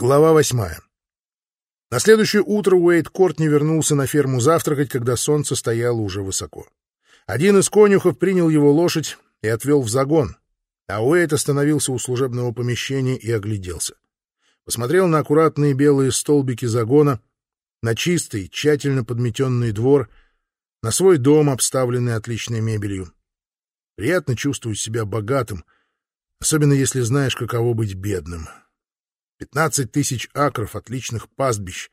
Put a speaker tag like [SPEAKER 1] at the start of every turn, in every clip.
[SPEAKER 1] Глава восьмая. На следующее утро Уэйд Корт не вернулся на ферму завтракать, когда солнце стояло уже высоко. Один из конюхов принял его лошадь и отвел в загон, а Уэйд остановился у служебного помещения и огляделся. Посмотрел на аккуратные белые столбики загона, на чистый, тщательно подметенный двор, на свой дом, обставленный отличной мебелью. Приятно чувствовать себя богатым, особенно если знаешь, каково быть бедным. Пятнадцать тысяч акров отличных пастбищ,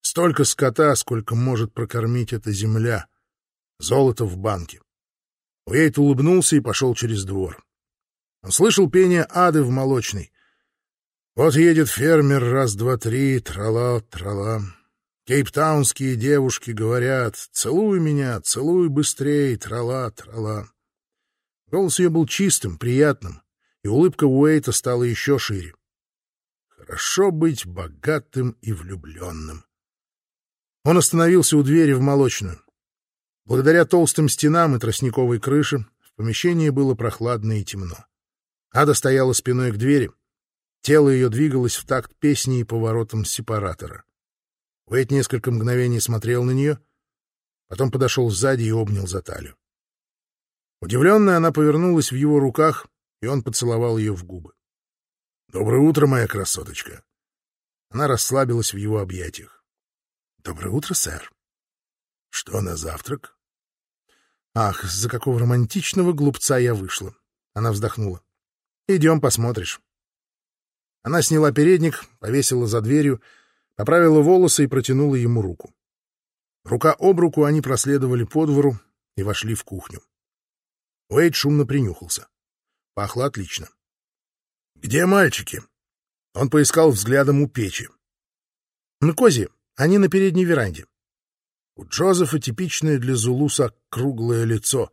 [SPEAKER 1] столько скота, сколько может прокормить эта земля, золото в банке. Уэйт улыбнулся и пошел через двор. Он слышал пение ады в молочной. Вот едет фермер раз-два-три, трала-трала. Кейптаунские девушки говорят «Целуй меня, целуй быстрей, трала-трала». Голос ее был чистым, приятным, и улыбка Уэйта стала еще шире. Хорошо быть богатым и влюбленным. Он остановился у двери в молочную. Благодаря толстым стенам и тростниковой крыше в помещении было прохладно и темно. Ада стояла спиной к двери. Тело ее двигалось в такт песни и поворотом сепаратора. Уэйт несколько мгновений смотрел на нее, потом подошел сзади и обнял за талию. Удивленная, она повернулась в его руках, и он поцеловал ее в губы. «Доброе утро, моя красоточка!» Она расслабилась в его объятиях. «Доброе утро, сэр!» «Что на завтрак?» «Ах, за какого романтичного глупца я вышла!» Она вздохнула. «Идем, посмотришь». Она сняла передник, повесила за дверью, поправила волосы и протянула ему руку. Рука об руку они проследовали по двору и вошли в кухню. Уэйд шумно принюхался. Пахло отлично. «Где мальчики?» Он поискал взглядом у печи. «На козе. Они на передней веранде». У Джозефа типичное для Зулуса круглое лицо.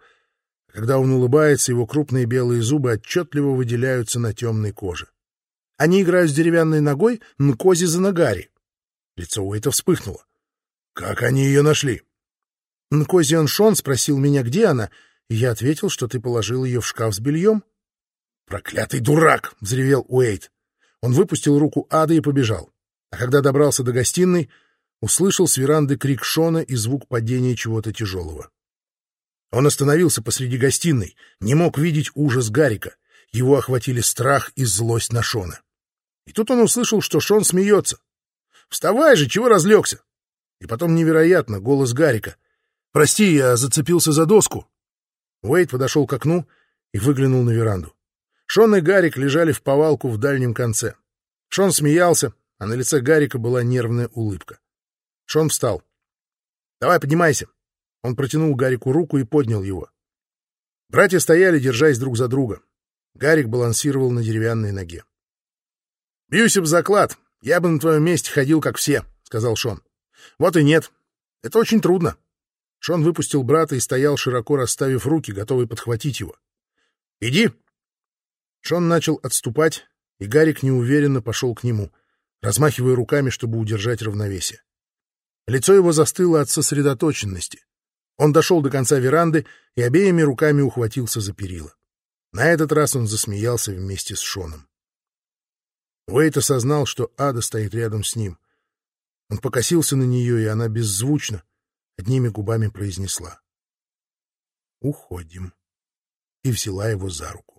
[SPEAKER 1] Когда он улыбается, его крупные белые зубы отчетливо выделяются на темной коже. Они играют с деревянной ногой на козе за нагари. Лицо Уэйта вспыхнуло. «Как они ее нашли?» Нкозиан Шон спросил меня, где она, и я ответил, что ты положил ее в шкаф с бельем. «Проклятый дурак!» — взревел Уэйт. Он выпустил руку Ада и побежал. А когда добрался до гостиной, услышал с веранды крик Шона и звук падения чего-то тяжелого. Он остановился посреди гостиной, не мог видеть ужас Гарика. Его охватили страх и злость на Шона. И тут он услышал, что Шон смеется. «Вставай же, чего разлегся?» И потом невероятно голос Гарика. «Прости, я зацепился за доску». Уэйт подошел к окну и выглянул на веранду. Шон и Гарик лежали в повалку в дальнем конце. Шон смеялся, а на лице Гарика была нервная улыбка. Шон встал. «Давай, поднимайся!» Он протянул Гарику руку и поднял его. Братья стояли, держась друг за друга. Гарик балансировал на деревянной ноге. «Бьюсь об заклад. Я бы на твоем месте ходил, как все», — сказал Шон. «Вот и нет. Это очень трудно». Шон выпустил брата и стоял, широко расставив руки, готовый подхватить его. «Иди!» Шон начал отступать, и Гарик неуверенно пошел к нему, размахивая руками, чтобы удержать равновесие. Лицо его застыло от сосредоточенности. Он дошел до конца веранды и обеими руками ухватился за перила. На этот раз он засмеялся вместе с Шоном. Уэйт осознал, что Ада стоит рядом с ним. Он покосился на нее, и она беззвучно, одними губами произнесла. «Уходим» и взяла его за руку.